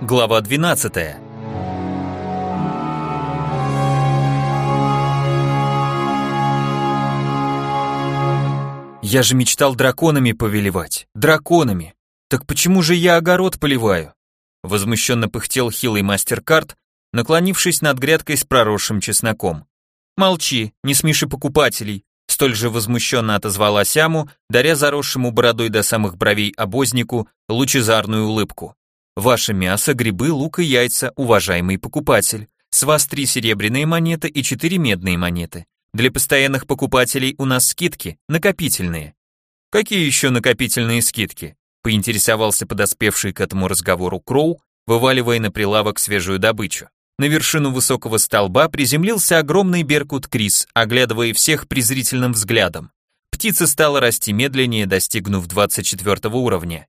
Глава 12. Я же мечтал драконами повелевать. Драконами. Так почему же я огород поливаю? Возмущенно пыхтел хилый мастер-карт, наклонившись над грядкой с проросшим чесноком. Молчи, не смеши покупателей. Столь же возмущенно отозвалась Аму, даря заросшему бородой до самых бровей обознику лучезарную улыбку. Ваше мясо, грибы, лук и яйца, уважаемый покупатель. С вас три серебряные монеты и четыре медные монеты. Для постоянных покупателей у нас скидки, накопительные. Какие еще накопительные скидки? Поинтересовался подоспевший к этому разговору Кроу, вываливая на прилавок свежую добычу. На вершину высокого столба приземлился огромный беркут Крис, оглядывая всех презрительным взглядом. Птица стала расти медленнее, достигнув 24 уровня.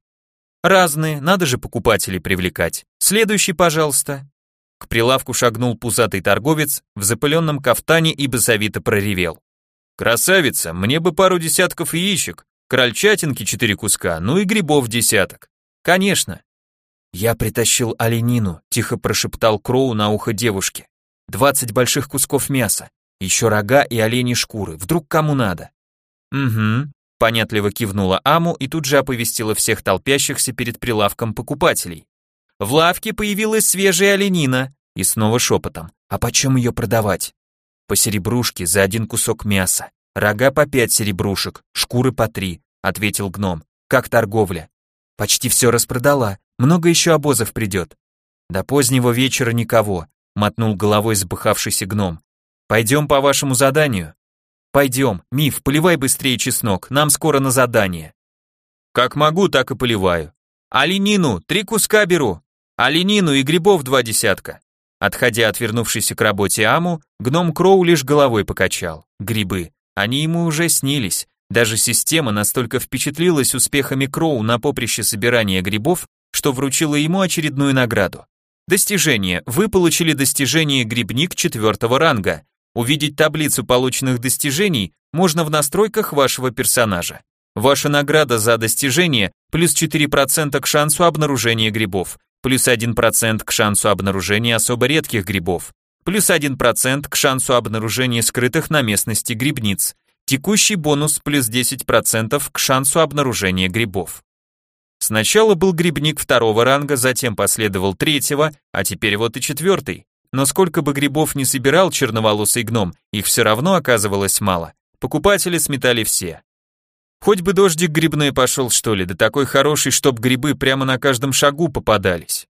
Разные, надо же покупателей привлекать. Следующий, пожалуйста. К прилавку шагнул пузатый торговец в запыленном кафтане и басовито проревел. Красавица, мне бы пару десятков яичек, крольчатинки четыре куска, ну и грибов десяток. Конечно. Я притащил оленину, тихо прошептал Кроу на ухо девушке. Двадцать больших кусков мяса, еще рога и оленьи шкуры, вдруг кому надо. Угу, Понятливо кивнула Аму и тут же оповестила всех толпящихся перед прилавком покупателей. В лавке появилась свежая оленина. И снова шепотом. А почем ее продавать? По серебрушке за один кусок мяса. Рога по пять серебрушек, шкуры по три, ответил гном. Как торговля? Почти все распродала. Много еще обозов придет. До позднего вечера никого, мотнул головой запыхавшийся гном. Пойдем по вашему заданию. Пойдем, Миф, поливай быстрее чеснок, нам скоро на задание. Как могу, так и поливаю. Оленину, три куска беру. Оленину и грибов два десятка. Отходя от к работе Аму, гном Кроу лишь головой покачал. Грибы. Они ему уже снились. Даже система настолько впечатлилась успехами Кроу на поприще собирания грибов, что вручила ему очередную награду. Достижение. Вы получили достижение грибник четвертого ранга. Увидеть таблицу полученных достижений можно в настройках вашего персонажа. Ваша награда за достижение плюс 4% к шансу обнаружения грибов, плюс 1% к шансу обнаружения особо редких грибов, плюс 1% к шансу обнаружения скрытых на местности грибниц, текущий бонус плюс 10% к шансу обнаружения грибов. Сначала был грибник второго ранга, затем последовал третьего, а теперь вот и четвертый. Но сколько бы грибов не собирал черноволосый гном, их все равно оказывалось мало. Покупатели сметали все. Хоть бы дождик грибной пошел, что ли, да такой хороший, чтоб грибы прямо на каждом шагу попадались.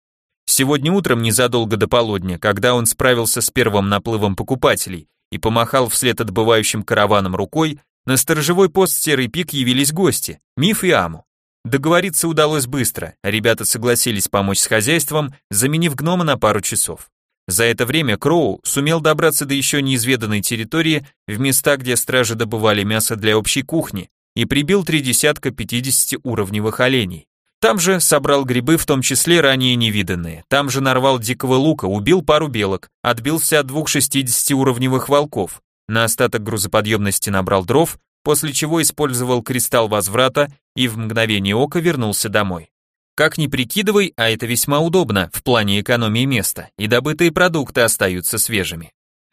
Сегодня утром, незадолго до полудня, когда он справился с первым наплывом покупателей и помахал вслед отбывающим караваном рукой, на сторожевой пост Серый Пик явились гости, Миф и Аму. Договориться удалось быстро, ребята согласились помочь с хозяйством, заменив гнома на пару часов. За это время Кроу сумел добраться до еще неизведанной территории в места, где стражи добывали мясо для общей кухни, и прибил три десятка 50-уровневых оленей. Там же собрал грибы, в том числе ранее невиданные. Там же нарвал дикого лука, убил пару белок, отбился от двух 60-уровневых волков. На остаток грузоподъемности набрал дров, после чего использовал кристалл возврата и в мгновение ока вернулся домой. Как ни прикидывай, а это весьма удобно в плане экономии места, и добытые продукты остаются свежими.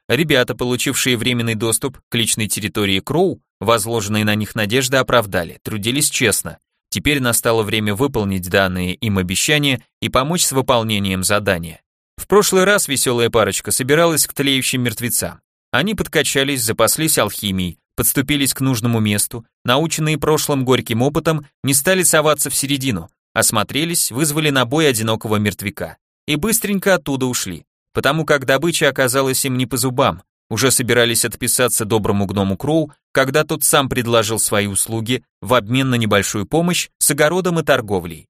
Ребята, получившие временный доступ к личной территории Кроу, возложенные на них надежды оправдали, трудились честно. Теперь настало время выполнить данные им обещания и помочь с выполнением задания. В прошлый раз веселая парочка собиралась к тлеющим мертвецам. Они подкачались, запаслись алхимией, подступились к нужному месту, наученные прошлым горьким опытом, не стали соваться в середину, Осмотрелись, вызвали на бой одинокого мертвяка и быстренько оттуда ушли, потому как добыча оказалась им не по зубам. Уже собирались отписаться доброму гному Кроу, когда тот сам предложил свои услуги в обмен на небольшую помощь с огородом и торговлей.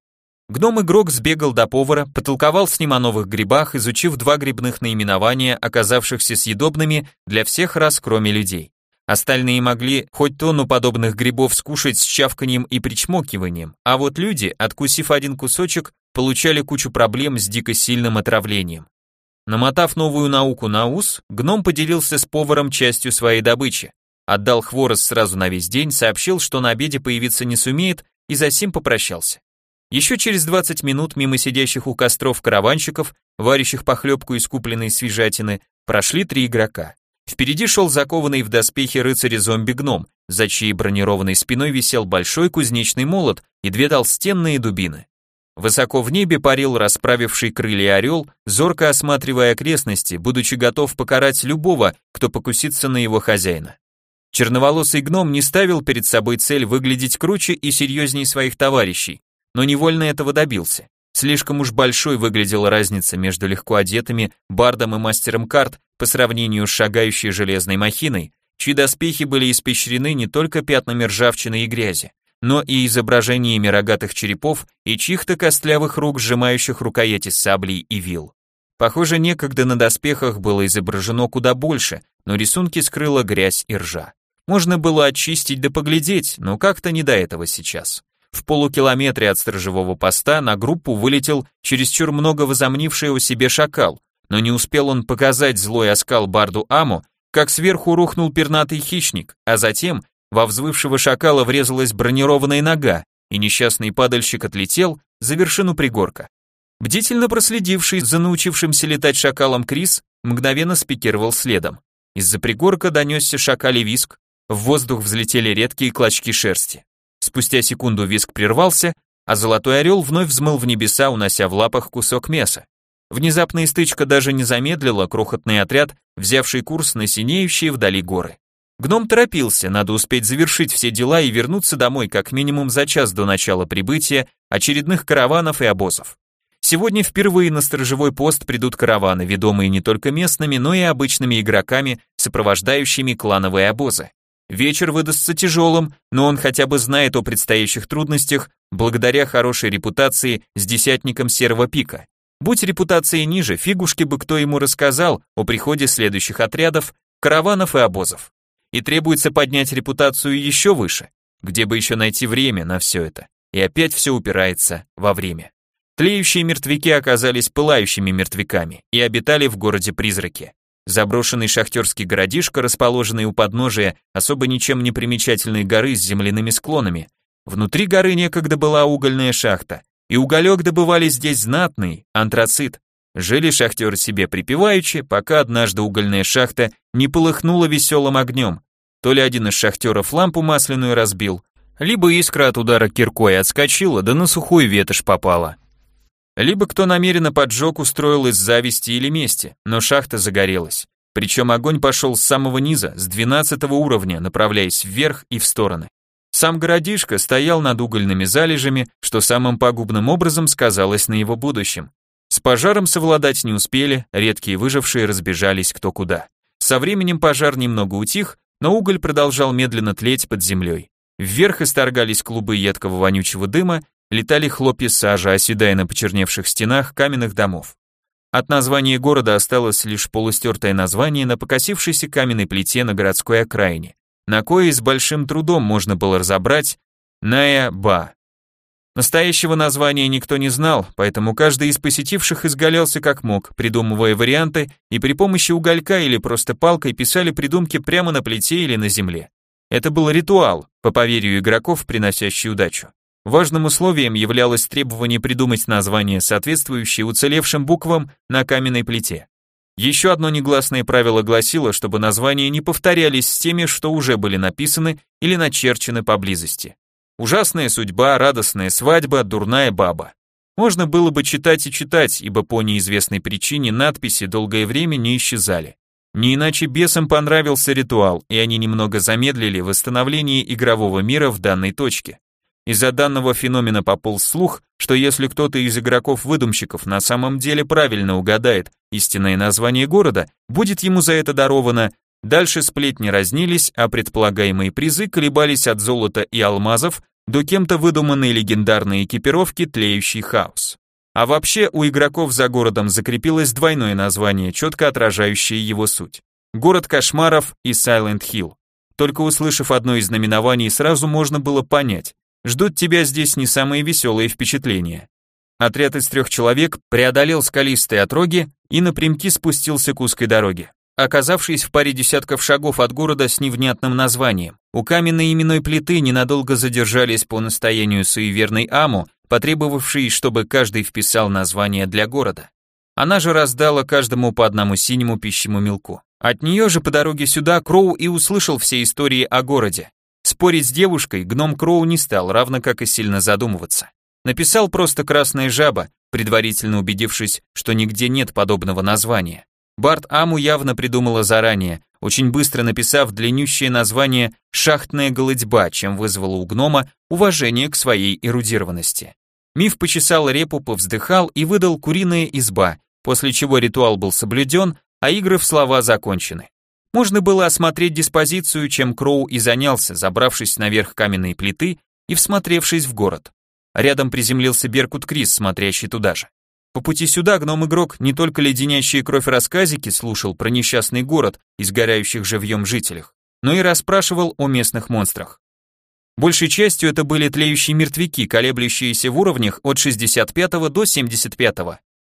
Гном-игрок сбегал до повара, потолковал с ним о новых грибах, изучив два грибных наименования, оказавшихся съедобными для всех рас, кроме людей. Остальные могли хоть тонну подобных грибов скушать с чавканием и причмокиванием, а вот люди, откусив один кусочек, получали кучу проблем с дико сильным отравлением. Намотав новую науку на ус, гном поделился с поваром частью своей добычи. Отдал хворост сразу на весь день, сообщил, что на обеде появиться не сумеет, и за сим попрощался. Еще через 20 минут мимо сидящих у костров караванщиков, варящих похлебку из купленной свежатины, прошли три игрока. Впереди шел закованный в доспехи рыцарь-зомби-гном, за чьей бронированной спиной висел большой кузнечный молот и две толстенные дубины. Высоко в небе парил расправивший крылья орел, зорко осматривая окрестности, будучи готов покарать любого, кто покусится на его хозяина. Черноволосый гном не ставил перед собой цель выглядеть круче и серьезнее своих товарищей, но невольно этого добился. Слишком уж большой выглядела разница между легко одетыми бардом и мастером карт по сравнению с шагающей железной махиной, чьи доспехи были испещрены не только пятнами ржавчины и грязи, но и изображениями рогатых черепов и чьих-то костлявых рук, сжимающих рукояти саблей и вил. Похоже, некогда на доспехах было изображено куда больше, но рисунки скрыла грязь и ржа. Можно было очистить да поглядеть, но как-то не до этого сейчас. В полукилометре от сторожевого поста на группу вылетел чересчур много возомнивший о себе шакал, но не успел он показать злой оскал барду Аму, как сверху рухнул пернатый хищник, а затем во взвывшего шакала врезалась бронированная нога, и несчастный падальщик отлетел за вершину пригорка. Бдительно проследивший за научившимся летать шакалом Крис, мгновенно спикировал следом. Из-за пригорка донесся шакалий виск, в воздух взлетели редкие клочки шерсти. Спустя секунду виск прервался, а золотой орел вновь взмыл в небеса, унося в лапах кусок мяса. Внезапная стычка даже не замедлила крохотный отряд, взявший курс на синеющие вдали горы. Гном торопился, надо успеть завершить все дела и вернуться домой как минимум за час до начала прибытия очередных караванов и обозов. Сегодня впервые на сторожевой пост придут караваны, ведомые не только местными, но и обычными игроками, сопровождающими клановые обозы. Вечер выдастся тяжелым, но он хотя бы знает о предстоящих трудностях благодаря хорошей репутации с десятником Серого Пика. Будь репутация ниже, фигушки бы кто ему рассказал о приходе следующих отрядов, караванов и обозов и требуется поднять репутацию еще выше. Где бы еще найти время на все это? И опять все упирается во время. Тлеющие мертвяки оказались пылающими мертвяками и обитали в городе Призраки. Заброшенный шахтерский городишко, расположенный у подножия особо ничем не примечательной горы с земляными склонами. Внутри горы некогда была угольная шахта, и уголек добывали здесь знатный, антрацит. Жили шахтеры себе припеваючи, пока однажды угольная шахта не полыхнула веселым огнем. То ли один из шахтеров лампу масляную разбил, либо искра от удара киркой отскочила, да на сухую ветошь попала. Либо кто намеренно поджог устроил из зависти или мести, но шахта загорелась. Причем огонь пошел с самого низа, с 12 уровня, направляясь вверх и в стороны. Сам городишко стоял над угольными залежами, что самым пагубным образом сказалось на его будущем. С пожаром совладать не успели, редкие выжившие разбежались кто куда. Со временем пожар немного утих, но уголь продолжал медленно тлеть под землей. Вверх исторгались клубы едкого вонючего дыма, летали хлопья сажи, оседая на почерневших стенах каменных домов. От названия города осталось лишь полустертое название на покосившейся каменной плите на городской окраине, на кое с большим трудом можно было разобрать Ная-Ба. Настоящего названия никто не знал, поэтому каждый из посетивших изгалялся как мог, придумывая варианты, и при помощи уголька или просто палкой писали придумки прямо на плите или на земле. Это был ритуал, по поверью игроков, приносящий удачу. Важным условием являлось требование придумать название, соответствующее уцелевшим буквам на каменной плите. Еще одно негласное правило гласило, чтобы названия не повторялись с теми, что уже были написаны или начерчены поблизости. Ужасная судьба, радостная свадьба, дурная баба. Можно было бы читать и читать, ибо по неизвестной причине надписи долгое время не исчезали. Не иначе бесам понравился ритуал, и они немного замедлили восстановление игрового мира в данной точке. Из-за данного феномена пополз слух, что если кто-то из игроков-выдумщиков на самом деле правильно угадает истинное название города, будет ему за это даровано Дальше сплетни разнились, а предполагаемые призы колебались от золота и алмазов до кем-то выдуманной легендарной экипировки «Тлеющий хаос». А вообще у игроков за городом закрепилось двойное название, четко отражающее его суть. Город кошмаров и Silent Hill. Только услышав одно из наименований, сразу можно было понять, ждут тебя здесь не самые веселые впечатления. Отряд из трех человек преодолел скалистые отроги и напрямки спустился к узкой дороге. Оказавшись в паре десятков шагов от города с невнятным названием, у каменной именной плиты ненадолго задержались по настоянию суеверной Аму, потребовавшей, чтобы каждый вписал название для города. Она же раздала каждому по одному синему пищему мелку. От нее же по дороге сюда Кроу и услышал все истории о городе. Спорить с девушкой гном Кроу не стал, равно как и сильно задумываться. Написал просто «красная жаба», предварительно убедившись, что нигде нет подобного названия. Барт Аму явно придумала заранее, очень быстро написав длиннющее название «Шахтная голодьба», чем вызвало у гнома уважение к своей эрудированности. Миф почесал репу, повздыхал и выдал куриная изба, после чего ритуал был соблюден, а игры в слова закончены. Можно было осмотреть диспозицию, чем Кроу и занялся, забравшись наверх каменной плиты и всмотревшись в город. Рядом приземлился Беркут Крис, смотрящий туда же. По пути сюда гном-игрок не только леденящие кровь рассказики слушал про несчастный город и сгорающих живьем жителях, но и расспрашивал о местных монстрах. Большей частью это были тлеющие мертвяки, колеблющиеся в уровнях от 65 до 75.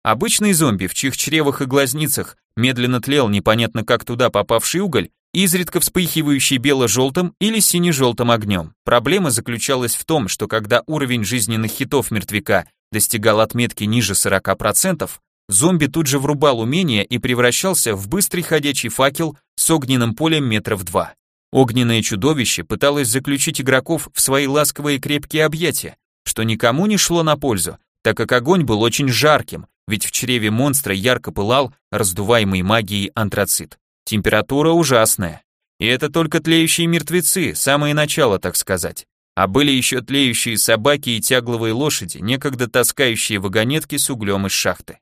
Обычные зомби, в чьих чревах и глазницах медленно тлел непонятно как туда попавший уголь, изредка вспыхивающий бело-желтым или сине-желтым огнем. Проблема заключалась в том, что когда уровень жизненных хитов мертвяка достигал отметки ниже 40%, зомби тут же врубал умение и превращался в быстрый ходячий факел с огненным полем метров два. Огненное чудовище пыталось заключить игроков в свои ласковые крепкие объятия, что никому не шло на пользу, так как огонь был очень жарким, ведь в чреве монстра ярко пылал раздуваемый магией антрацит. Температура ужасная. И это только тлеющие мертвецы, самое начало, так сказать. А были еще тлеющие собаки и тягловые лошади, некогда таскающие вагонетки с углем из шахты.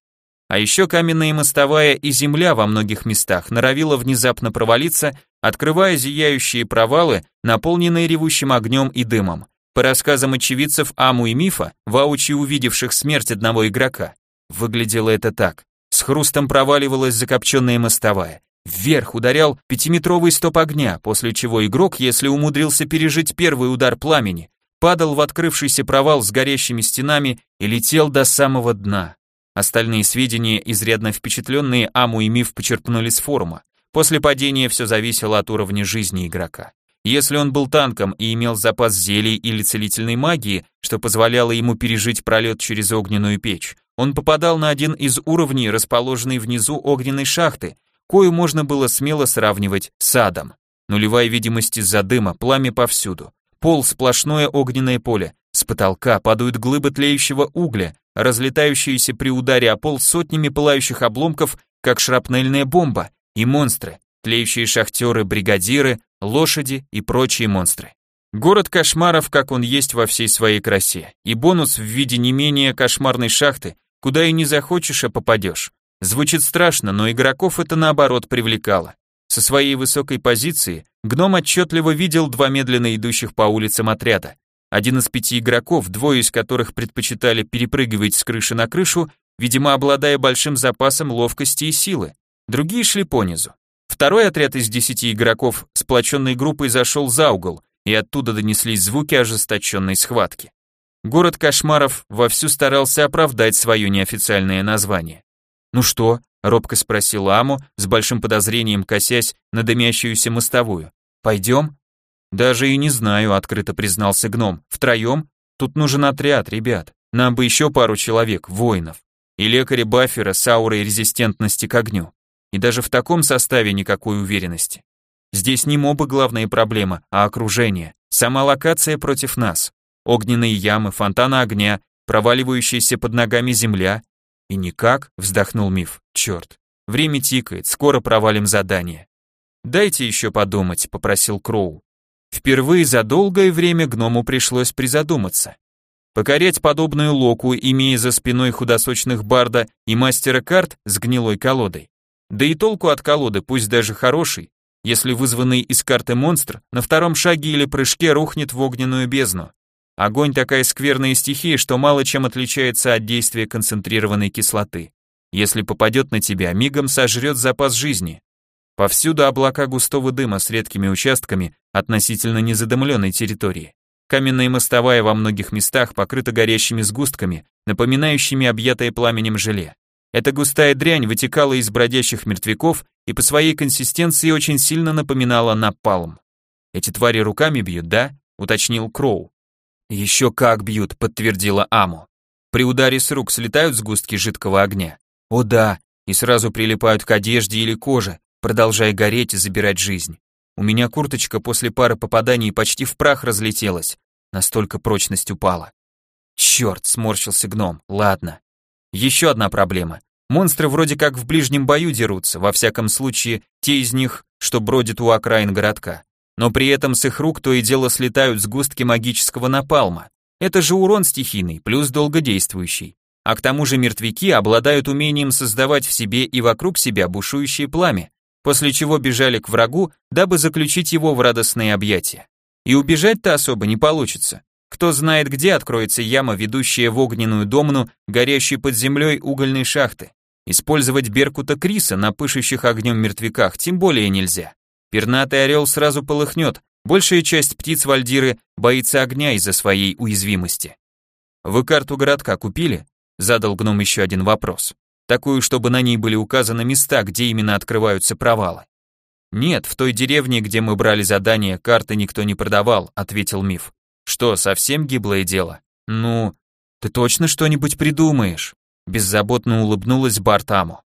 А еще каменная мостовая и земля во многих местах норовила внезапно провалиться, открывая зияющие провалы, наполненные ревущим огнем и дымом. По рассказам очевидцев Аму и Мифа, воочию увидевших смерть одного игрока, выглядело это так. С хрустом проваливалась закопченная мостовая. Вверх ударял пятиметровый стоп огня, после чего игрок, если умудрился пережить первый удар пламени, падал в открывшийся провал с горящими стенами и летел до самого дна. Остальные сведения, изрядно впечатленные Аму и Миф почерпнули с форума. После падения все зависело от уровня жизни игрока. Если он был танком и имел запас зелий или целительной магии, что позволяло ему пережить пролет через огненную печь, он попадал на один из уровней, расположенный внизу огненной шахты, кою можно было смело сравнивать с адом. Нулевая видимость из-за дыма, пламя повсюду. Пол сплошное огненное поле, с потолка падают глыбы тлеющего угля, разлетающиеся при ударе о пол сотнями пылающих обломков, как шрапнельная бомба, и монстры, тлеющие шахтеры, бригадиры, лошади и прочие монстры. Город кошмаров, как он есть во всей своей красе, и бонус в виде не менее кошмарной шахты, куда и не захочешь, а попадешь. Звучит страшно, но игроков это наоборот привлекало. Со своей высокой позиции гном отчетливо видел два медленно идущих по улицам отряда. Один из пяти игроков, двое из которых предпочитали перепрыгивать с крыши на крышу, видимо, обладая большим запасом ловкости и силы. Другие шли понизу. Второй отряд из десяти игроков сплоченной группой зашел за угол, и оттуда донеслись звуки ожесточенной схватки. Город кошмаров вовсю старался оправдать свое неофициальное название. «Ну что?» — робко спросил Аму, с большим подозрением косясь на дымящуюся мостовую. «Пойдем?» «Даже и не знаю», — открыто признался гном. «Втроем? Тут нужен отряд, ребят. Нам бы еще пару человек, воинов. И лекаря Баффера с аурой резистентности к огню. И даже в таком составе никакой уверенности. Здесь не мобы главная проблема, а окружение. Сама локация против нас. Огненные ямы, фонтаны огня, проваливающаяся под ногами земля. И никак, вздохнул миф. Черт, время тикает, скоро провалим задание. Дайте еще подумать, попросил Кроу. Впервые за долгое время гному пришлось призадуматься. Покорять подобную локу, имея за спиной худосочных барда и мастера карт с гнилой колодой. Да и толку от колоды, пусть даже хороший, если вызванный из карты монстр на втором шаге или прыжке рухнет в огненную бездну. Огонь такая скверная стихия, что мало чем отличается от действия концентрированной кислоты. Если попадет на тебя, мигом сожрет запас жизни. Повсюду облака густого дыма с редкими участками относительно незадымленной территории. Каменная мостовая во многих местах покрыта горящими сгустками, напоминающими объятое пламенем желе. Эта густая дрянь вытекала из бродящих мертвяков и по своей консистенции очень сильно напоминала напалм. «Эти твари руками бьют, да?» — уточнил Кроу. Еще как бьют, подтвердила Аму. При ударе с рук слетают сгустки жидкого огня. О да, и сразу прилипают к одежде или коже, продолжая гореть и забирать жизнь. У меня курточка после пары попаданий почти в прах разлетелась, настолько прочность упала. Черт, сморщился гном, ладно. Еще одна проблема. Монстры вроде как в ближнем бою дерутся, во всяком случае, те из них, что бродят у окраин городка. Но при этом с их рук то и дело слетают сгустки магического напалма. Это же урон стихийный, плюс долгодействующий. А к тому же мертвяки обладают умением создавать в себе и вокруг себя бушующее пламя, после чего бежали к врагу, дабы заключить его в радостные объятия. И убежать-то особо не получится. Кто знает, где откроется яма, ведущая в огненную домну, горящей под землей угольной шахты. Использовать Беркута Криса на пышущих огнем мертвяках тем более нельзя. Пернатый орел сразу полыхнет, большая часть птиц Вальдиры боится огня из-за своей уязвимости. «Вы карту городка купили?» Задал гном еще один вопрос. Такую, чтобы на ней были указаны места, где именно открываются провалы. «Нет, в той деревне, где мы брали задание, карты никто не продавал», — ответил Миф. «Что, совсем гиблое дело?» «Ну, ты точно что-нибудь придумаешь?» Беззаботно улыбнулась Бартаму.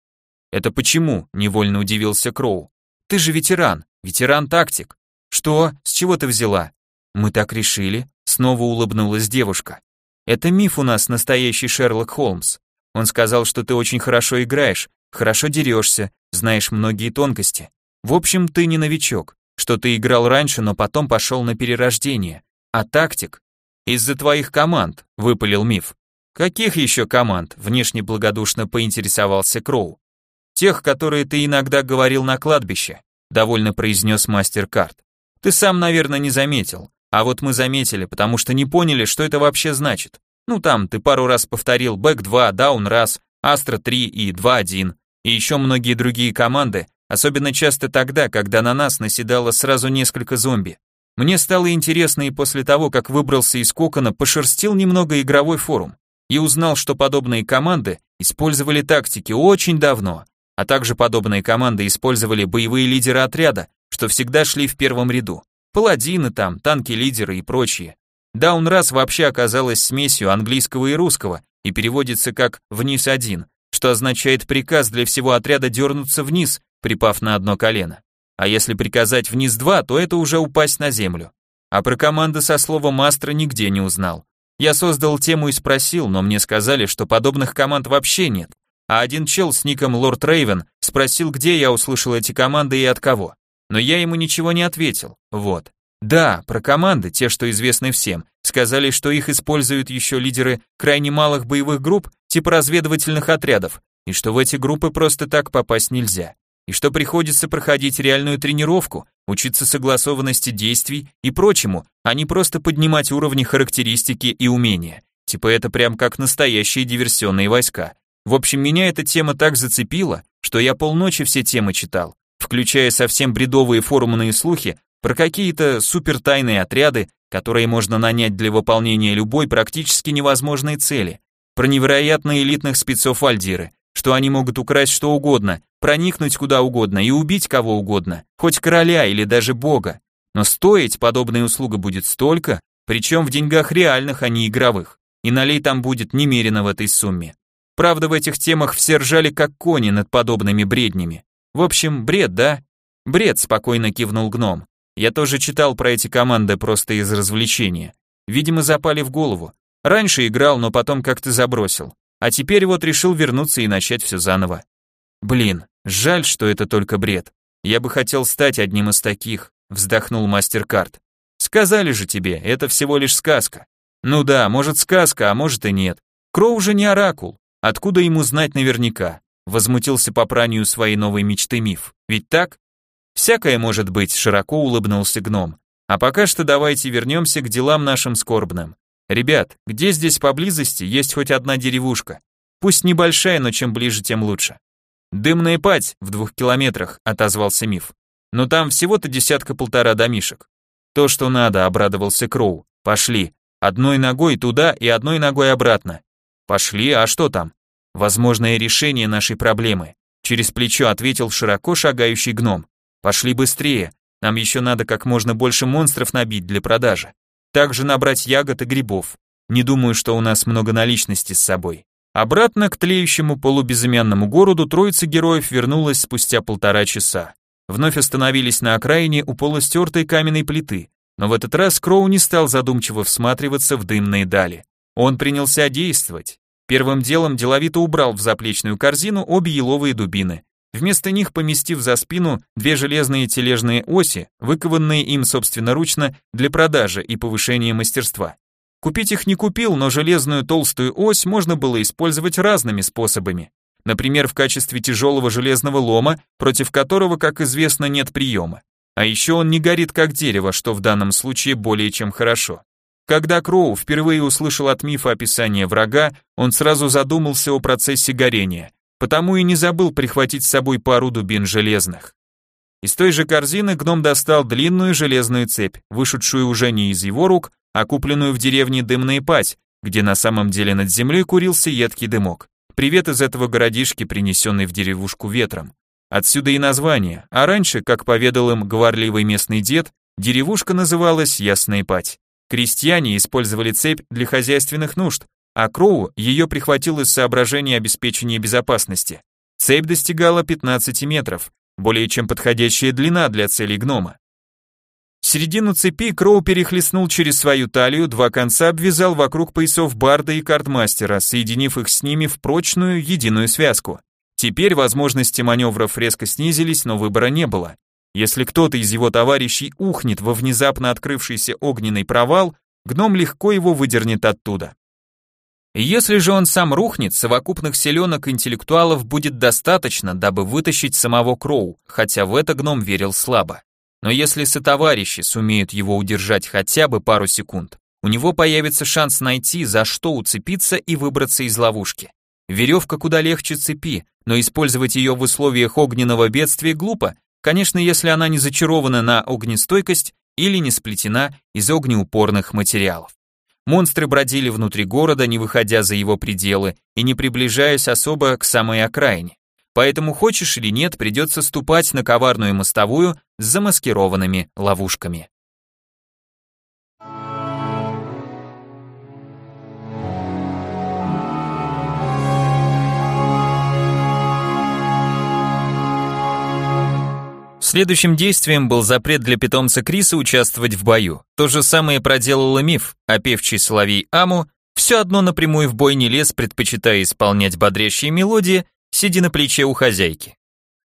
«Это почему?» — невольно удивился Кроу. «Ты же ветеран, ветеран-тактик». «Что? С чего ты взяла?» «Мы так решили», — снова улыбнулась девушка. Это миф у нас настоящий Шерлок Холмс. Он сказал, что ты очень хорошо играешь, хорошо дерешься, знаешь многие тонкости. В общем, ты не новичок, что ты играл раньше, но потом пошел на перерождение. А тактик? Из-за твоих команд, выпалил миф. Каких еще команд? Внешне благодушно поинтересовался Кроу. Тех, которые ты иногда говорил на кладбище, довольно произнес мастер карт. Ты сам, наверное, не заметил. А вот мы заметили, потому что не поняли, что это вообще значит. Ну там, ты пару раз повторил бэк 2, даун раз, астра 3 и 2-1, и еще многие другие команды, особенно часто тогда, когда на нас наседало сразу несколько зомби. Мне стало интересно и после того, как выбрался из кокона, пошерстил немного игровой форум и узнал, что подобные команды использовали тактики очень давно, а также подобные команды использовали боевые лидеры отряда, что всегда шли в первом ряду. Паладины там, танки-лидеры и прочие. Даун раз вообще оказалась смесью английского и русского и переводится как «вниз один», что означает приказ для всего отряда дернуться вниз, припав на одно колено. А если приказать вниз два, то это уже упасть на землю. А про команды со словом «мастер» нигде не узнал. Я создал тему и спросил, но мне сказали, что подобных команд вообще нет. А один чел с ником Лорд Рейвен спросил, где я услышал эти команды и от кого но я ему ничего не ответил. Вот. Да, про команды, те, что известны всем, сказали, что их используют еще лидеры крайне малых боевых групп, типа разведывательных отрядов, и что в эти группы просто так попасть нельзя, и что приходится проходить реальную тренировку, учиться согласованности действий и прочему, а не просто поднимать уровни характеристики и умения. Типа это прям как настоящие диверсионные войска. В общем, меня эта тема так зацепила, что я полночи все темы читал, включая совсем бредовые форумные слухи про какие-то супертайные отряды, которые можно нанять для выполнения любой практически невозможной цели, про невероятно элитных спецов Альдиры, что они могут украсть что угодно, проникнуть куда угодно и убить кого угодно, хоть короля или даже бога. Но стоить подобная услуга будет столько, причем в деньгах реальных, а не игровых, и налей там будет немерено в этой сумме. Правда, в этих темах все ржали как кони над подобными бреднями. В общем, бред, да? Бред, спокойно кивнул гном. Я тоже читал про эти команды просто из развлечения. Видимо, запали в голову. Раньше играл, но потом как-то забросил. А теперь вот решил вернуться и начать все заново. Блин, жаль, что это только бред. Я бы хотел стать одним из таких, вздохнул мастер-карт. Сказали же тебе, это всего лишь сказка. Ну да, может сказка, а может и нет. Кроу уже не оракул. Откуда ему знать наверняка? Возмутился по пранию своей новой мечты миф. Ведь так? Всякое может быть, широко улыбнулся гном. А пока что давайте вернемся к делам нашим скорбным. Ребят, где здесь поблизости есть хоть одна деревушка? Пусть небольшая, но чем ближе, тем лучше. Дымная пать в двух километрах, отозвался миф. Но там всего-то десятка-полтора домишек. То, что надо, обрадовался Кроу. Пошли. Одной ногой туда и одной ногой обратно. Пошли, а что там? Возможное решение нашей проблемы. Через плечо ответил широко шагающий гном. Пошли быстрее, нам еще надо как можно больше монстров набить для продажи. также набрать ягод и грибов. Не думаю, что у нас много наличности с собой. Обратно к тлеющему полубезымянному городу троица героев вернулась спустя полтора часа. Вновь остановились на окраине у полустертой каменной плиты, но в этот раз Кроу не стал задумчиво всматриваться в дымные дали. Он принялся действовать. Первым делом деловито убрал в заплечную корзину обе еловые дубины. Вместо них поместив за спину две железные тележные оси, выкованные им собственноручно для продажи и повышения мастерства. Купить их не купил, но железную толстую ось можно было использовать разными способами. Например, в качестве тяжелого железного лома, против которого, как известно, нет приема. А еще он не горит как дерево, что в данном случае более чем хорошо. Когда Кроу впервые услышал от мифа описание врага, он сразу задумался о процессе горения, потому и не забыл прихватить с собой пару дубин железных. Из той же корзины гном достал длинную железную цепь, вышедшую уже не из его рук, а купленную в деревне Дымная Пать, где на самом деле над землей курился едкий дымок. Привет из этого городишки, принесенный в деревушку ветром. Отсюда и название, а раньше, как поведал им говорливый местный дед, деревушка называлась Ясная Пать. Крестьяне использовали цепь для хозяйственных нужд, а Кроу ее прихватил из соображения обеспечения безопасности. Цепь достигала 15 метров, более чем подходящая длина для целей гнома. Середину цепи Кроу перехлестнул через свою талию, два конца обвязал вокруг поясов Барда и Картмастера, соединив их с ними в прочную единую связку. Теперь возможности маневров резко снизились, но выбора не было. Если кто-то из его товарищей ухнет во внезапно открывшийся огненный провал, гном легко его выдернет оттуда. Если же он сам рухнет, совокупных селенок интеллектуалов будет достаточно, дабы вытащить самого Кроу, хотя в это гном верил слабо. Но если сотоварищи сумеют его удержать хотя бы пару секунд, у него появится шанс найти, за что уцепиться и выбраться из ловушки. Веревка куда легче цепи, но использовать ее в условиях огненного бедствия глупо, конечно, если она не зачарована на огнестойкость или не сплетена из огнеупорных материалов. Монстры бродили внутри города, не выходя за его пределы и не приближаясь особо к самой окраине. Поэтому хочешь или нет, придется ступать на коварную мостовую с замаскированными ловушками. Следующим действием был запрет для питомца Криса участвовать в бою. То же самое проделал и Миф, а певчий соловей Аму все одно напрямую в бой не лез, предпочитая исполнять бодрящие мелодии сидя на плече у хозяйки.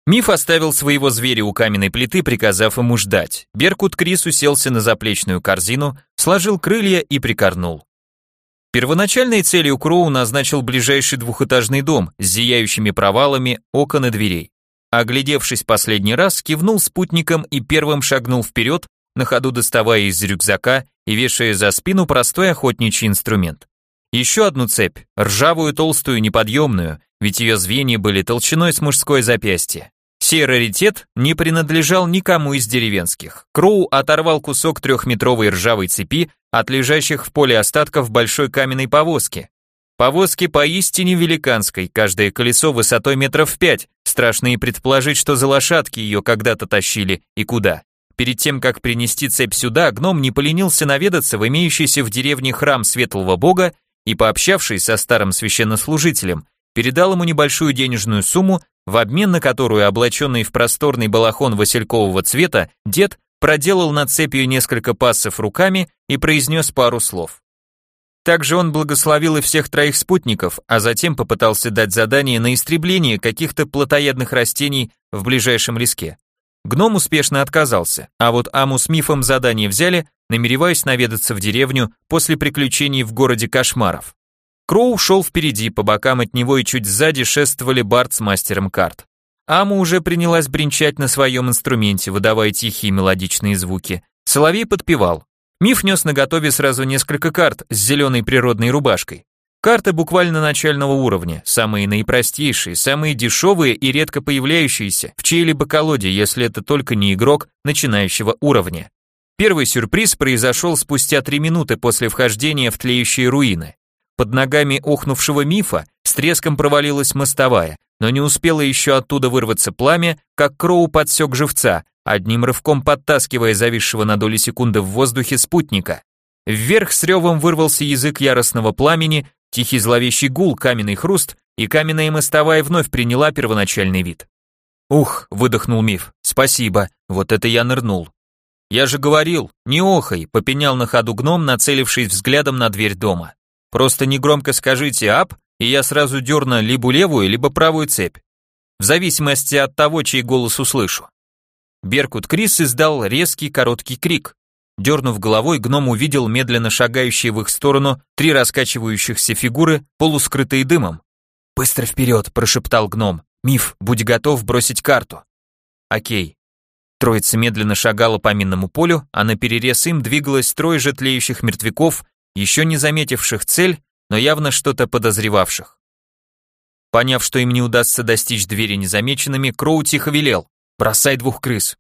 Миф оставил своего зверя у каменной плиты, приказав ему ждать. Беркут Крис уселся на заплечную корзину, сложил крылья и прикорнул. Первоначальной целью Кроу назначил ближайший двухэтажный дом с зияющими провалами окон и дверей. Оглядевшись последний раз, кивнул спутником и первым шагнул вперед, на ходу доставая из рюкзака и вешая за спину простой охотничий инструмент. Еще одну цепь, ржавую, толстую, неподъемную, ведь ее звенья были толщиной с мужское запястье. Сей раритет не принадлежал никому из деревенских. Кроу оторвал кусок трехметровой ржавой цепи от лежащих в поле остатков большой каменной повозки. Повозки поистине великанской, каждое колесо высотой метров пять, страшно и предположить, что за лошадки ее когда-то тащили и куда. Перед тем, как принести цепь сюда, гном не поленился наведаться в имеющийся в деревне храм светлого бога и, пообщавшись со старым священнослужителем, передал ему небольшую денежную сумму, в обмен на которую облаченный в просторный балахон василькового цвета дед проделал над цепью несколько пассов руками и произнес пару слов. Также он благословил и всех троих спутников, а затем попытался дать задание на истребление каких-то плотоядных растений в ближайшем леске. Гном успешно отказался, а вот Аму с Мифом задание взяли, намереваясь наведаться в деревню после приключений в городе кошмаров. Кроу шел впереди, по бокам от него и чуть сзади шествовали Барт с мастером карт. Ама уже принялась бренчать на своем инструменте, выдавая тихие мелодичные звуки. Соловей подпевал. Миф нес на готове сразу несколько карт с зеленой природной рубашкой. Карты буквально начального уровня, самые наипростейшие, самые дешевые и редко появляющиеся в чьей-либо колоде, если это только не игрок начинающего уровня. Первый сюрприз произошел спустя три минуты после вхождения в тлеющие руины. Под ногами охнувшего мифа с треском провалилась мостовая, но не успело еще оттуда вырваться пламя, как Кроу подсек живца, одним рывком подтаскивая зависшего на доли секунды в воздухе спутника. Вверх с ревом вырвался язык яростного пламени, тихий зловещий гул, каменный хруст, и каменная мостовая вновь приняла первоначальный вид. «Ух», — выдохнул Миф, — «спасибо, вот это я нырнул». «Я же говорил, не охай», — попенял на ходу гном, нацелившись взглядом на дверь дома. «Просто негромко скажите «ап», и я сразу дерну либо левую, либо правую цепь. В зависимости от того, чей голос услышу». Беркут Крис издал резкий короткий крик. Дернув головой, гном увидел медленно шагающие в их сторону три раскачивающихся фигуры, полускрытые дымом. «Быстро вперед!» – прошептал гном. «Миф, будь готов бросить карту». «Окей». Троица медленно шагала по минному полю, а на перерез им двигалось трое же тлеющих мертвяков, еще не заметивших цель, но явно что-то подозревавших. Поняв, что им не удастся достичь двери незамеченными, Кроу тихо велел «Бросай двух крыс».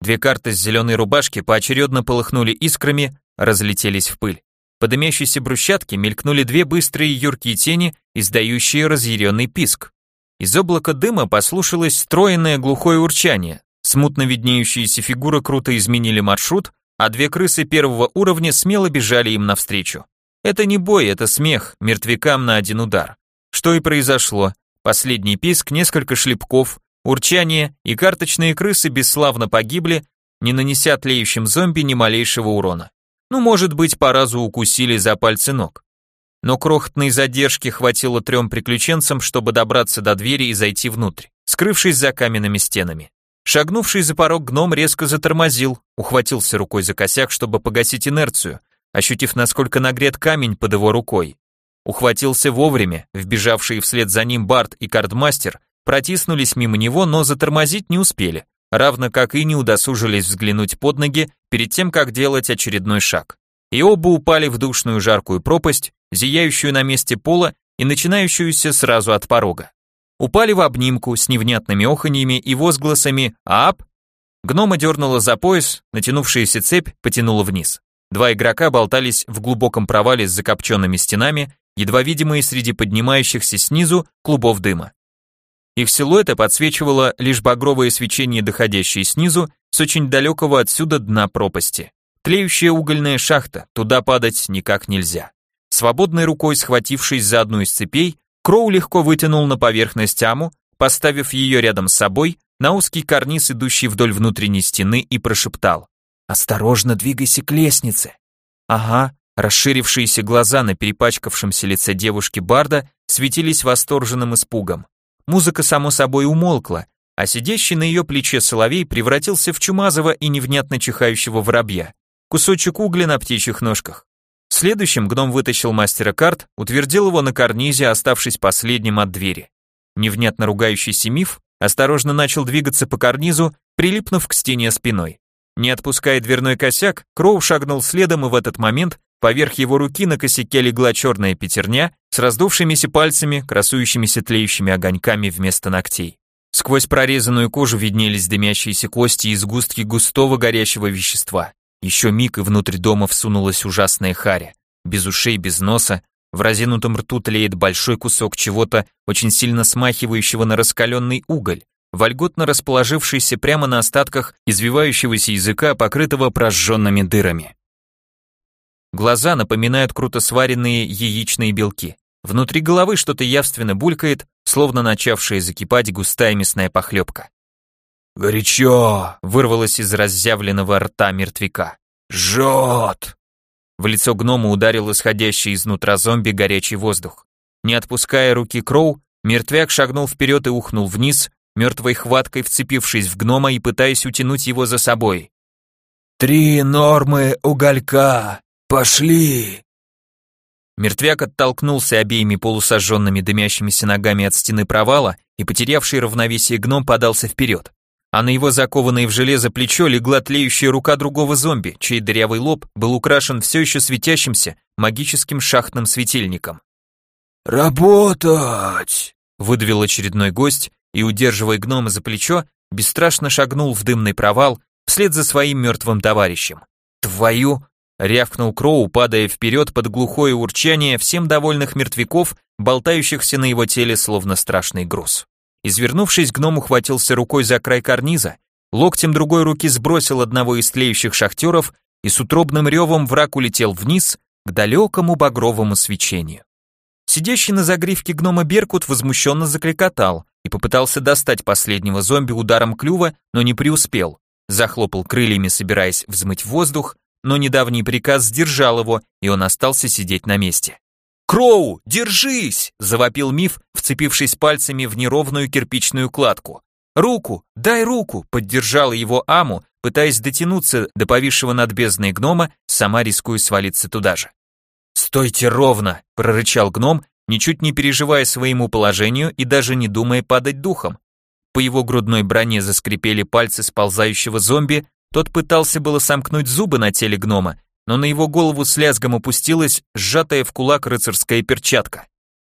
Две карты с зеленой рубашки поочередно полыхнули искрами, разлетелись в пыль. По дымящейся брусчатке мелькнули две быстрые юркие тени, издающие разъяренный писк. Из облака дыма послушалось стройное глухое урчание. Смутно виднеющиеся фигуры круто изменили маршрут, а две крысы первого уровня смело бежали им навстречу. Это не бой, это смех, мертвякам на один удар. Что и произошло. Последний писк, несколько шлепков, урчание, и карточные крысы бесславно погибли, не нанеся тлеющим зомби ни малейшего урона. Ну, может быть, по разу укусили за пальцы ног. Но крохотной задержки хватило трем приключенцам, чтобы добраться до двери и зайти внутрь, скрывшись за каменными стенами. Шагнувший за порог гном резко затормозил, ухватился рукой за косяк, чтобы погасить инерцию, ощутив, насколько нагрет камень под его рукой. Ухватился вовремя, вбежавшие вслед за ним Барт и Кардмастер протиснулись мимо него, но затормозить не успели равно как и не удосужились взглянуть под ноги перед тем, как делать очередной шаг. И оба упали в душную жаркую пропасть, зияющую на месте пола и начинающуюся сразу от порога. Упали в обнимку с невнятными оханьями и возгласами «Ап!». Гнома дернула за пояс, натянувшаяся цепь потянула вниз. Два игрока болтались в глубоком провале с закопченными стенами, едва видимые среди поднимающихся снизу клубов дыма. Их силуэты подсвечивало лишь багровое свечение, доходящее снизу с очень далекого отсюда дна пропасти. Тлеющая угольная шахта, туда падать никак нельзя. Свободной рукой схватившись за одну из цепей, Кроу легко вытянул на поверхность аму, поставив ее рядом с собой на узкий карниз, идущий вдоль внутренней стены, и прошептал. «Осторожно двигайся к лестнице». Ага, расширившиеся глаза на перепачкавшемся лице девушки Барда светились восторженным испугом. Музыка, само собой, умолкла, а сидящий на ее плече соловей превратился в чумазого и невнятно чихающего воробья. Кусочек угля на птичьих ножках. Следующим гном вытащил мастера карт, утвердил его на карнизе, оставшись последним от двери. Невнятно ругающийся миф осторожно начал двигаться по карнизу, прилипнув к стене спиной. Не отпуская дверной косяк, Кроу шагнул следом, и в этот момент поверх его руки на косяке легла черная пятерня с раздувшимися пальцами, красующимися тлеющими огоньками вместо ногтей. Сквозь прорезанную кожу виднелись дымящиеся кости и сгустки густого горящего вещества. Еще миг и внутрь дома всунулась ужасная харя. Без ушей, без носа, в разинутом рту тлеет большой кусок чего-то, очень сильно смахивающего на раскаленный уголь вольготно расположившийся прямо на остатках извивающегося языка, покрытого прожженными дырами. Глаза напоминают круто сваренные яичные белки. Внутри головы что-то явственно булькает, словно начавшая закипать густая мясная похлебка. «Горячо!» — вырвалось из разъявленного рта мертвяка. «Жжет!» В лицо гнома ударил исходящий изнутра зомби горячий воздух. Не отпуская руки Кроу, мертвяк шагнул вперед и ухнул вниз, мертвой хваткой вцепившись в гнома и пытаясь утянуть его за собой. «Три нормы уголька! Пошли!» Мертвяк оттолкнулся обеими полусожженными дымящимися ногами от стены провала, и потерявший равновесие гном подался вперед. А на его закованное в железо плечо легла тлеющая рука другого зомби, чей дырявый лоб был украшен все еще светящимся магическим шахтным светильником. «Работать!» — выдавил очередной гость, и, удерживая гнома за плечо, бесстрашно шагнул в дымный провал вслед за своим мертвым товарищем. «Твою!» — рявкнул Кроу, падая вперед под глухое урчание всем довольных мертвяков, болтающихся на его теле словно страшный груз. Извернувшись, гном ухватился рукой за край карниза, локтем другой руки сбросил одного из тлеющих шахтеров и с утробным ревом враг улетел вниз к далекому багровому свечению. Сидящий на загривке гнома Беркут возмущенно закликотал и попытался достать последнего зомби ударом клюва, но не преуспел. Захлопал крыльями, собираясь взмыть воздух, но недавний приказ сдержал его, и он остался сидеть на месте. «Кроу, держись!» – завопил миф, вцепившись пальцами в неровную кирпичную кладку. «Руку! Дай руку!» – поддержала его Аму, пытаясь дотянуться до повисшего над бездной гнома, сама рискуя свалиться туда же. «Стойте ровно!» – прорычал гном, ничуть не переживая своему положению и даже не думая падать духом. По его грудной броне заскрипели пальцы сползающего зомби, тот пытался было сомкнуть зубы на теле гнома, но на его голову с лязгом опустилась сжатая в кулак рыцарская перчатка.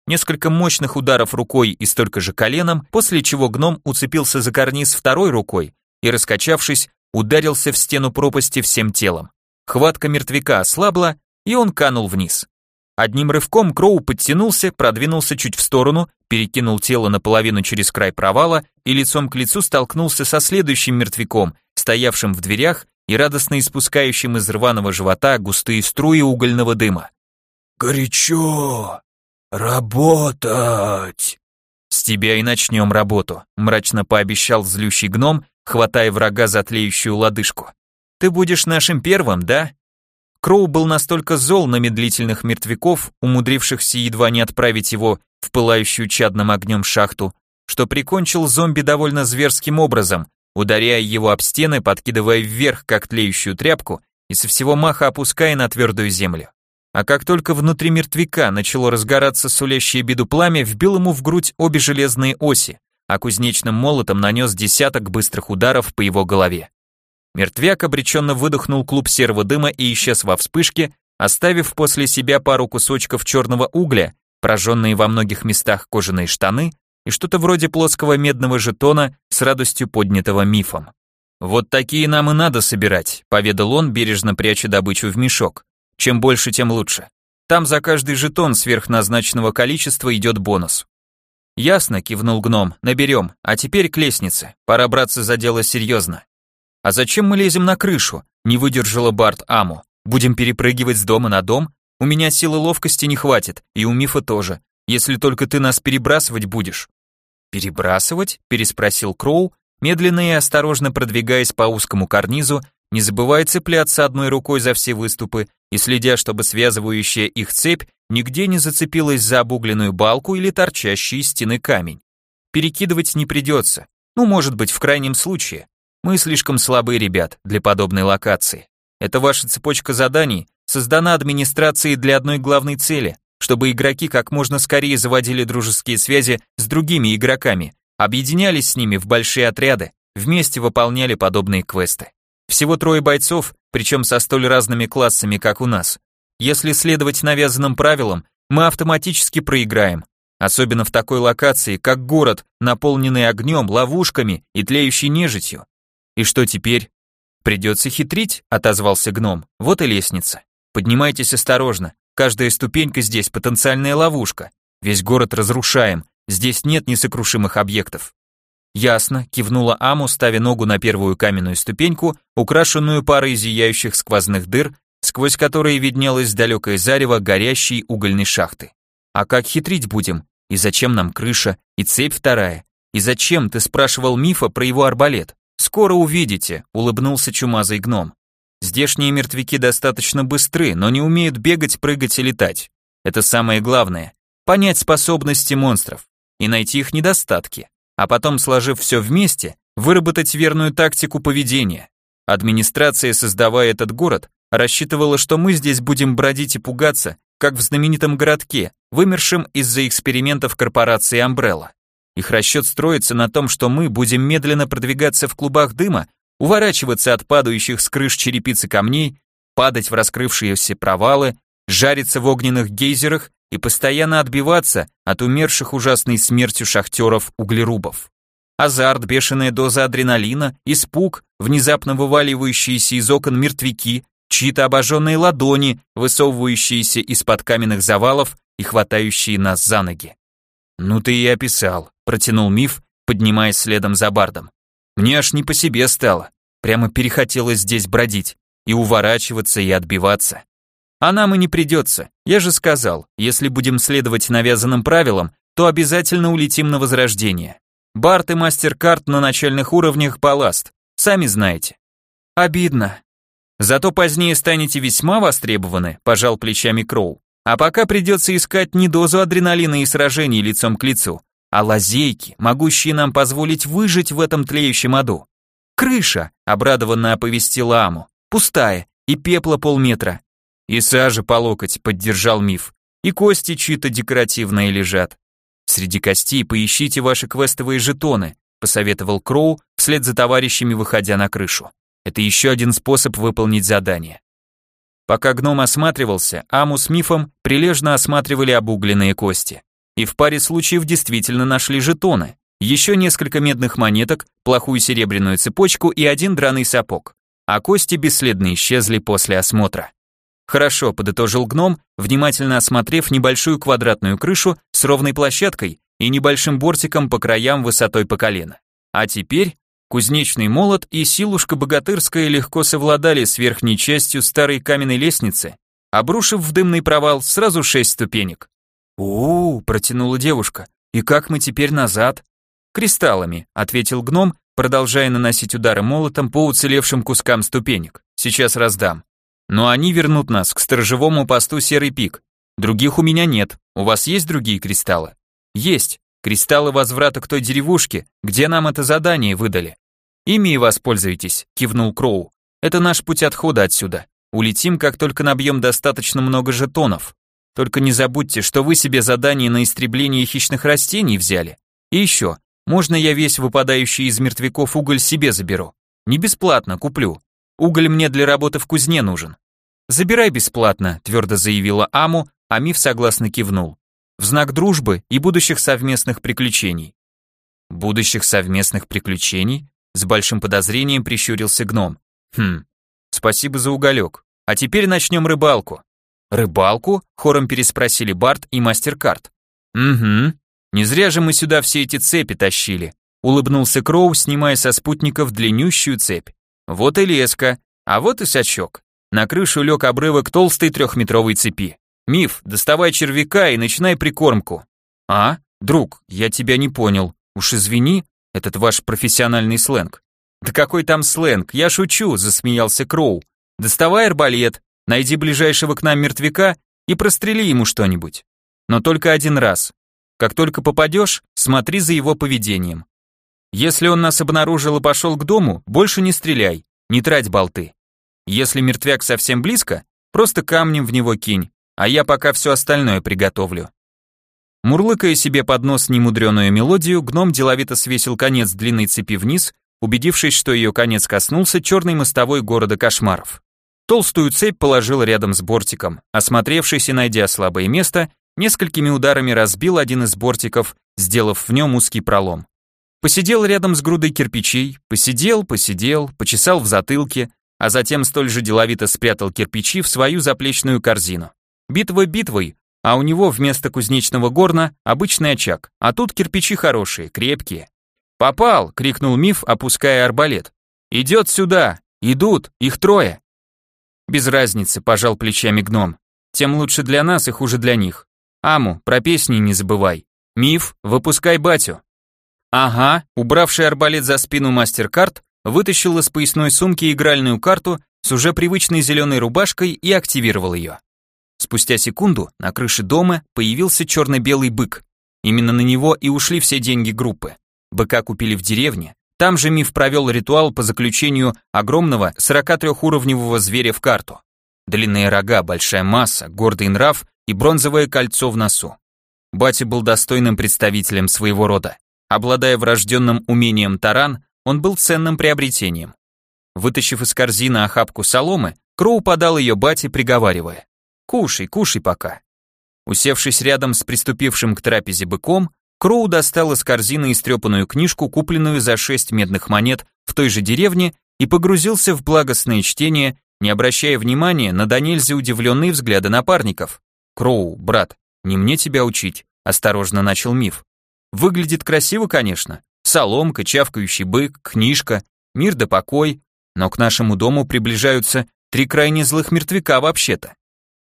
Несколько мощных ударов рукой и столько же коленом, после чего гном уцепился за карниз второй рукой и, раскачавшись, ударился в стену пропасти всем телом. Хватка мертвяка ослабла, и он канул вниз. Одним рывком Кроу подтянулся, продвинулся чуть в сторону, перекинул тело наполовину через край провала и лицом к лицу столкнулся со следующим мертвяком, стоявшим в дверях и радостно испускающим из рваного живота густые струи угольного дыма. «Горячо! Работать!» «С тебя и начнем работу», — мрачно пообещал злющий гном, хватая врага за тлеющую лодыжку. «Ты будешь нашим первым, да?» Кроу был настолько зол на медлительных мертвяков, умудрившихся едва не отправить его в пылающую чадным огнем шахту, что прикончил зомби довольно зверским образом, ударяя его об стены, подкидывая вверх, как тлеющую тряпку, и со всего маха опуская на твердую землю. А как только внутри мертвяка начало разгораться сулящее беду пламя, вбил ему в грудь обе железные оси, а кузнечным молотом нанес десяток быстрых ударов по его голове. Мертвяк обреченно выдохнул клуб серого дыма и исчез во вспышке, оставив после себя пару кусочков черного угля, прожженные во многих местах кожаные штаны и что-то вроде плоского медного жетона с радостью поднятого мифом. «Вот такие нам и надо собирать», — поведал он, бережно пряча добычу в мешок. «Чем больше, тем лучше. Там за каждый жетон сверхназначенного количества идет бонус». «Ясно», — кивнул гном, — «наберем. А теперь к лестнице. Пора браться за дело серьезно». «А зачем мы лезем на крышу?» — не выдержала Барт Аму. «Будем перепрыгивать с дома на дом? У меня силы ловкости не хватит, и у Мифа тоже, если только ты нас перебрасывать будешь». «Перебрасывать?» — переспросил Кроу, медленно и осторожно продвигаясь по узкому карнизу, не забывая цепляться одной рукой за все выступы и следя, чтобы связывающая их цепь нигде не зацепилась за обугленную балку или торчащий из стены камень. Перекидывать не придется, ну, может быть, в крайнем случае. Мы слишком слабые ребят для подобной локации. Это ваша цепочка заданий создана администрацией для одной главной цели, чтобы игроки как можно скорее заводили дружеские связи с другими игроками, объединялись с ними в большие отряды, вместе выполняли подобные квесты. Всего трое бойцов, причем со столь разными классами, как у нас. Если следовать навязанным правилам, мы автоматически проиграем, особенно в такой локации, как город, наполненный огнем, ловушками и тлеющей нежитью. И что теперь? Придется хитрить, отозвался гном. Вот и лестница. Поднимайтесь осторожно. Каждая ступенька здесь потенциальная ловушка. Весь город разрушаем. Здесь нет несокрушимых объектов. Ясно, кивнула Аму, ставя ногу на первую каменную ступеньку, украшенную парой зияющих сквозных дыр, сквозь которые виднелось далекое зарево горящей угольной шахты. А как хитрить будем? И зачем нам крыша? И цепь вторая? И зачем ты спрашивал Мифа про его арбалет? «Скоро увидите», — улыбнулся чумазый гном. «Здешние мертвяки достаточно быстры, но не умеют бегать, прыгать и летать. Это самое главное. Понять способности монстров и найти их недостатки, а потом, сложив все вместе, выработать верную тактику поведения. Администрация, создавая этот город, рассчитывала, что мы здесь будем бродить и пугаться, как в знаменитом городке, вымершем из-за экспериментов корпорации Umbrella. Их расчет строится на том, что мы будем медленно продвигаться в клубах дыма, уворачиваться от падающих с крыш черепицы камней, падать в раскрывшиеся провалы, жариться в огненных гейзерах и постоянно отбиваться от умерших ужасной смертью шахтеров-углерубов. Азарт, бешеная доза адреналина, испуг, внезапно вываливающиеся из окон мертвяки, чьи-то обожженные ладони, высовывающиеся из-под каменных завалов и хватающие нас за ноги. «Ну ты и описал», — протянул миф, поднимаясь следом за бардом. «Мне аж не по себе стало. Прямо перехотелось здесь бродить. и уворачиваться, и отбиваться. А нам и не придется. Я же сказал, если будем следовать навязанным правилам, то обязательно улетим на возрождение. Барт и мастер-карт на начальных уровнях балласт. Сами знаете. Обидно. Зато позднее станете весьма востребованы, пожал плечами Кроу. А пока придется искать не дозу адреналина и сражений лицом к лицу, а лазейки, могущие нам позволить выжить в этом тлеющем аду. Крыша, обрадованно оповестила Аму, пустая, и пепла полметра. И сажа по локоть, поддержал миф. И кости чьи-то декоративные лежат. Среди костей поищите ваши квестовые жетоны, посоветовал Кроу, вслед за товарищами выходя на крышу. Это еще один способ выполнить задание. Пока гном осматривался, Аму с Мифом прилежно осматривали обугленные кости. И в паре случаев действительно нашли жетоны. Еще несколько медных монеток, плохую серебряную цепочку и один драный сапог. А кости бесследно исчезли после осмотра. Хорошо, подытожил гном, внимательно осмотрев небольшую квадратную крышу с ровной площадкой и небольшим бортиком по краям высотой по колено. А теперь Кузнечный молот и силушка богатырская легко совладали с верхней частью старой каменной лестницы, обрушив в дымный провал сразу шесть ступенек. У, -у, -у протянула девушка. «И как мы теперь назад?» «Кристаллами», — ответил гном, продолжая наносить удары молотом по уцелевшим кускам ступенек. «Сейчас раздам. Но они вернут нас к сторожевому посту Серый Пик. Других у меня нет. У вас есть другие кристаллы?» «Есть. Кристаллы возврата к той деревушке, где нам это задание выдали. Ими и воспользуйтесь, кивнул Кроу. Это наш путь отхода отсюда. Улетим, как только набьем достаточно много жетонов. Только не забудьте, что вы себе задание на истребление хищных растений взяли. И еще, можно я весь выпадающий из мертвяков уголь себе заберу? Не бесплатно, куплю. Уголь мне для работы в кузне нужен. Забирай бесплатно, твердо заявила Аму, а Миф согласно кивнул в знак дружбы и будущих совместных приключений. Будущих совместных приключений? С большим подозрением прищурился гном. Хм, спасибо за уголек. А теперь начнем рыбалку. Рыбалку? Хором переспросили Барт и Мастеркард. Угу. Не зря же мы сюда все эти цепи тащили. Улыбнулся Кроу, снимая со спутников длиннющую цепь. Вот и леска, а вот и сачок. На крышу лег обрывок толстой трехметровой цепи. Миф, доставай червяка и начинай прикормку. А? Друг, я тебя не понял. Уж извини, этот ваш профессиональный сленг. Да какой там сленг? Я шучу, засмеялся Кроу. Доставай арбалет, найди ближайшего к нам мертвяка и прострели ему что-нибудь. Но только один раз. Как только попадешь, смотри за его поведением. Если он нас обнаружил и пошел к дому, больше не стреляй, не трать болты. Если мертвяк совсем близко, просто камнем в него кинь, а я пока все остальное приготовлю. Мурлыкая себе под нос немудреную мелодию, гном деловито свесил конец длинной цепи вниз, убедившись, что ее конец коснулся черной мостовой города кошмаров. Толстую цепь положил рядом с бортиком, осмотревшись и найдя слабое место, несколькими ударами разбил один из бортиков, сделав в нем узкий пролом. Посидел рядом с грудой кирпичей, посидел, посидел, почесал в затылке, а затем столь же деловито спрятал кирпичи в свою заплечную корзину. Битва битвой, а у него вместо кузнечного горна обычный очаг, а тут кирпичи хорошие, крепкие. «Попал!» — крикнул Миф, опуская арбалет. «Идет сюда! Идут! Их трое!» «Без разницы», — пожал плечами гном. «Тем лучше для нас и хуже для них. Аму, про песни не забывай. Миф, выпускай батю». «Ага», убравший арбалет за спину мастер-карт, вытащил из поясной сумки игральную карту с уже привычной зеленой рубашкой и активировал ее. Спустя секунду на крыше дома появился черно-белый бык. Именно на него и ушли все деньги группы. Быка купили в деревне. Там же Миф провел ритуал по заключению огромного 43-уровневого зверя в карту. Длинные рога, большая масса, гордый нрав и бронзовое кольцо в носу. Батя был достойным представителем своего рода. Обладая врожденным умением таран, он был ценным приобретением. Вытащив из корзины охапку соломы, Кроу подал ее бате, приговаривая. Кушай, кушай пока. Усевшись рядом с приступившим к трапезе быком, Кроу достал из корзины истрепанную книжку, купленную за шесть медных монет в той же деревне, и погрузился в благостное чтение, не обращая внимания на до нельзя удивленные взгляды напарников. «Кроу, брат, не мне тебя учить», — осторожно начал миф. «Выглядит красиво, конечно. Соломка, чавкающий бык, книжка, мир да покой, но к нашему дому приближаются Три крайне злых мертвяка вообще-то.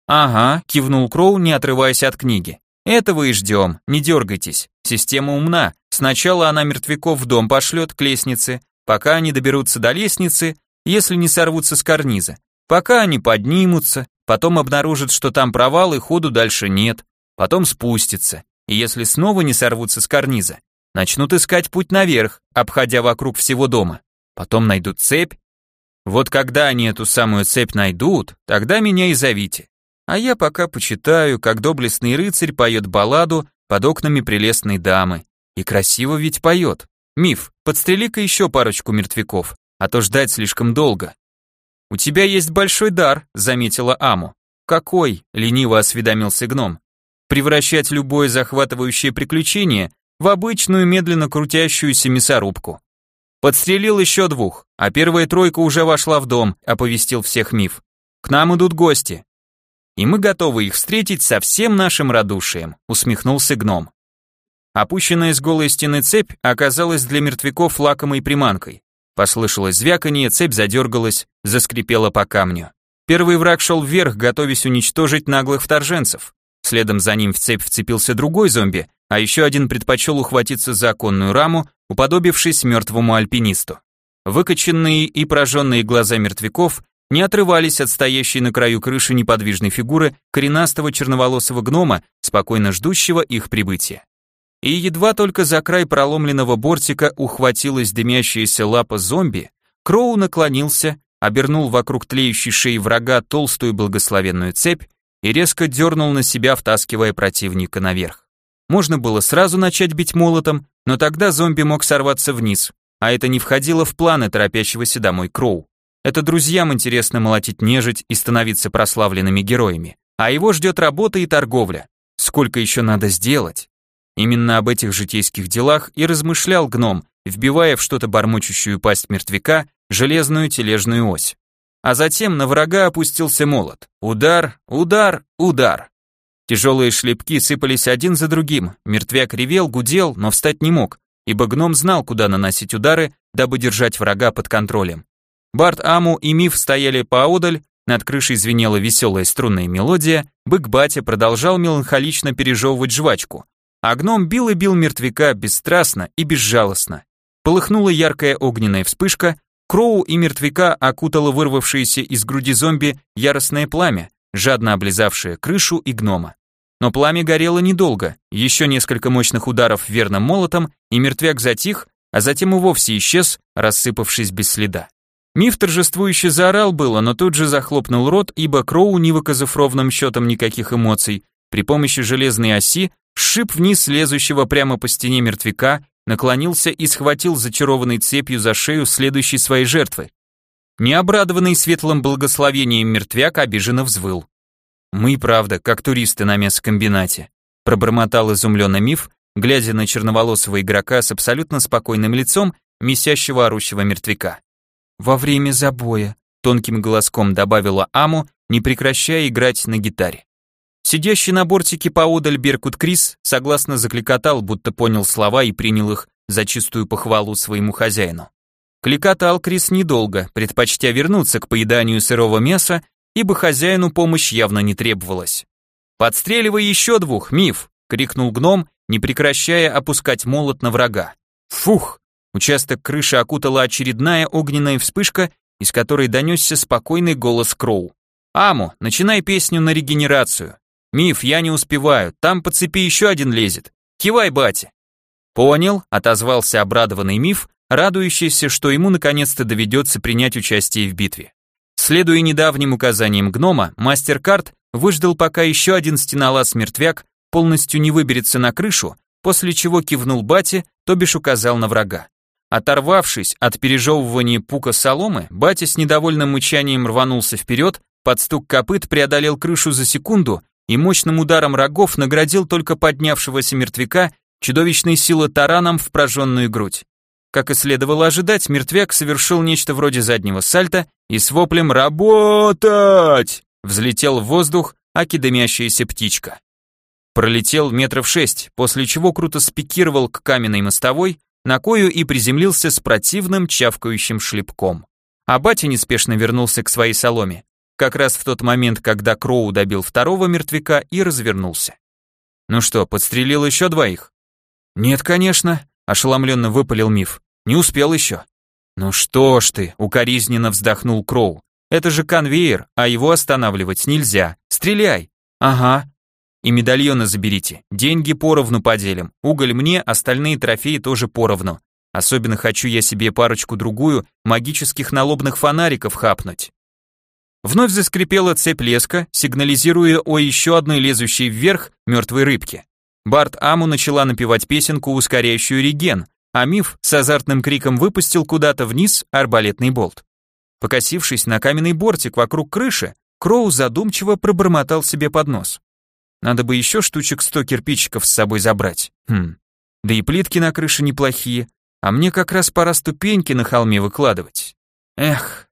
Ага, кивнул Кроу, не отрываясь от книги. Этого и ждем, не дергайтесь. Система умна. Сначала она мертвяков в дом пошлет к лестнице, пока они доберутся до лестницы, если не сорвутся с карниза. Пока они поднимутся, потом обнаружат, что там провал и ходу дальше нет, потом спустятся. И если снова не сорвутся с карниза, начнут искать путь наверх, обходя вокруг всего дома. Потом найдут цепь. Вот когда они эту самую цепь найдут, тогда меня и зовите. А я пока почитаю, как доблестный рыцарь поет балладу под окнами прелестной дамы. И красиво ведь поет. Миф, подстрели-ка еще парочку мертвяков, а то ждать слишком долго. У тебя есть большой дар, заметила Аму. Какой? лениво осведомился гном. Превращать любое захватывающее приключение в обычную медленно крутящуюся мясорубку. Подстрелил еще двух, а первая тройка уже вошла в дом, оповестил всех миф. К нам идут гости и мы готовы их встретить со всем нашим радушием», усмехнулся гном. Опущенная с голой стены цепь оказалась для мертвяков лакомой приманкой. Послышалось звяканье, цепь задергалась, заскрипела по камню. Первый враг шел вверх, готовясь уничтожить наглых вторженцев. Следом за ним в цепь вцепился другой зомби, а еще один предпочел ухватиться за оконную раму, уподобившись мертвому альпинисту. Выкоченные и прожженные глаза мертвяков не отрывались от стоящей на краю крыши неподвижной фигуры коренастого черноволосого гнома, спокойно ждущего их прибытия. И едва только за край проломленного бортика ухватилась дымящаяся лапа зомби, Кроу наклонился, обернул вокруг тлеющей шеи врага толстую благословенную цепь и резко дернул на себя, втаскивая противника наверх. Можно было сразу начать бить молотом, но тогда зомби мог сорваться вниз, а это не входило в планы торопящегося домой Кроу. Это друзьям интересно молотить нежить и становиться прославленными героями. А его ждет работа и торговля. Сколько еще надо сделать? Именно об этих житейских делах и размышлял гном, вбивая в что-то бормочущую пасть мертвяка железную тележную ось. А затем на врага опустился молот. Удар, удар, удар. Тяжелые шлепки сыпались один за другим. Мертвяк ревел, гудел, но встать не мог, ибо гном знал, куда наносить удары, дабы держать врага под контролем. Барт Аму и Миф стояли поодаль, над крышей звенела веселая струнная мелодия, бык-батя продолжал меланхолично пережевывать жвачку, а гном бил и бил мертвяка бесстрастно и безжалостно. Полыхнула яркая огненная вспышка, Кроу и мертвяка окутало вырвавшееся из груди зомби яростное пламя, жадно облизавшее крышу и гнома. Но пламя горело недолго, еще несколько мощных ударов верным молотом, и мертвяк затих, а затем и вовсе исчез, рассыпавшись без следа. Миф торжествующе заорал было, но тут же захлопнул рот, ибо Кроу, не выказав ровным счетом никаких эмоций, при помощи железной оси сшиб вниз лезущего прямо по стене мертвяка, наклонился и схватил зачарованной цепью за шею следующей своей жертвы. Необрадованный светлым благословением мертвяк обиженно взвыл. «Мы, правда, как туристы на мясокомбинате», пробормотал изумленно миф, глядя на черноволосого игрока с абсолютно спокойным лицом, месящего орущего мертвяка во время забоя», тонким голоском добавила Аму, не прекращая играть на гитаре. Сидящий на бортике поодаль Беркут Крис согласно закликотал, будто понял слова и принял их за чистую похвалу своему хозяину. Кликотал Крис недолго, предпочтя вернуться к поеданию сырого мяса, ибо хозяину помощь явно не требовалась. «Подстреливай еще двух, миф!» — крикнул гном, не прекращая опускать молот на врага. «Фух!» Участок крыши окутала очередная огненная вспышка, из которой донесся спокойный голос Кроу. «Аму, начинай песню на регенерацию. Миф, я не успеваю, там по цепи еще один лезет. Кивай, батя». «Понял», — отозвался обрадованный Миф, радующийся, что ему наконец-то доведется принять участие в битве. Следуя недавним указаниям гнома, мастер карт выждал, пока еще один стенолаз-мертвяк полностью не выберется на крышу, после чего кивнул бате, то бишь указал на врага. Оторвавшись от пережевывания пука соломы, батя с недовольным мычанием рванулся вперед, под стук копыт преодолел крышу за секунду и мощным ударом рогов наградил только поднявшегося мертвяка чудовищной силы тараном в прожженную грудь. Как и следовало ожидать, мертвяк совершил нечто вроде заднего сальта и с воплем «Работать!» взлетел в воздух, аки птичка. Пролетел метров шесть, после чего круто спикировал к каменной мостовой, на кою и приземлился с противным чавкающим шлепком. А батя неспешно вернулся к своей соломе, как раз в тот момент, когда Кроу добил второго мертвяка и развернулся. «Ну что, подстрелил еще двоих?» «Нет, конечно», — ошеломленно выпалил Миф. «Не успел еще». «Ну что ж ты», — укоризненно вздохнул Кроу. «Это же конвейер, а его останавливать нельзя. Стреляй!» «Ага». «И медальоны заберите. Деньги поровну поделим. Уголь мне, остальные трофеи тоже поровну. Особенно хочу я себе парочку-другую магических налобных фонариков хапнуть». Вновь заскрипела цепь леска, сигнализируя о еще одной лезущей вверх мертвой рыбке. Барт Аму начала напевать песенку, ускоряющую реген, а Миф с азартным криком выпустил куда-то вниз арбалетный болт. Покосившись на каменный бортик вокруг крыши, Кроу задумчиво пробормотал себе под нос. Надо бы еще штучек сто кирпичиков с собой забрать. Хм. Да и плитки на крыше неплохие, а мне как раз пора ступеньки на холме выкладывать. Эх,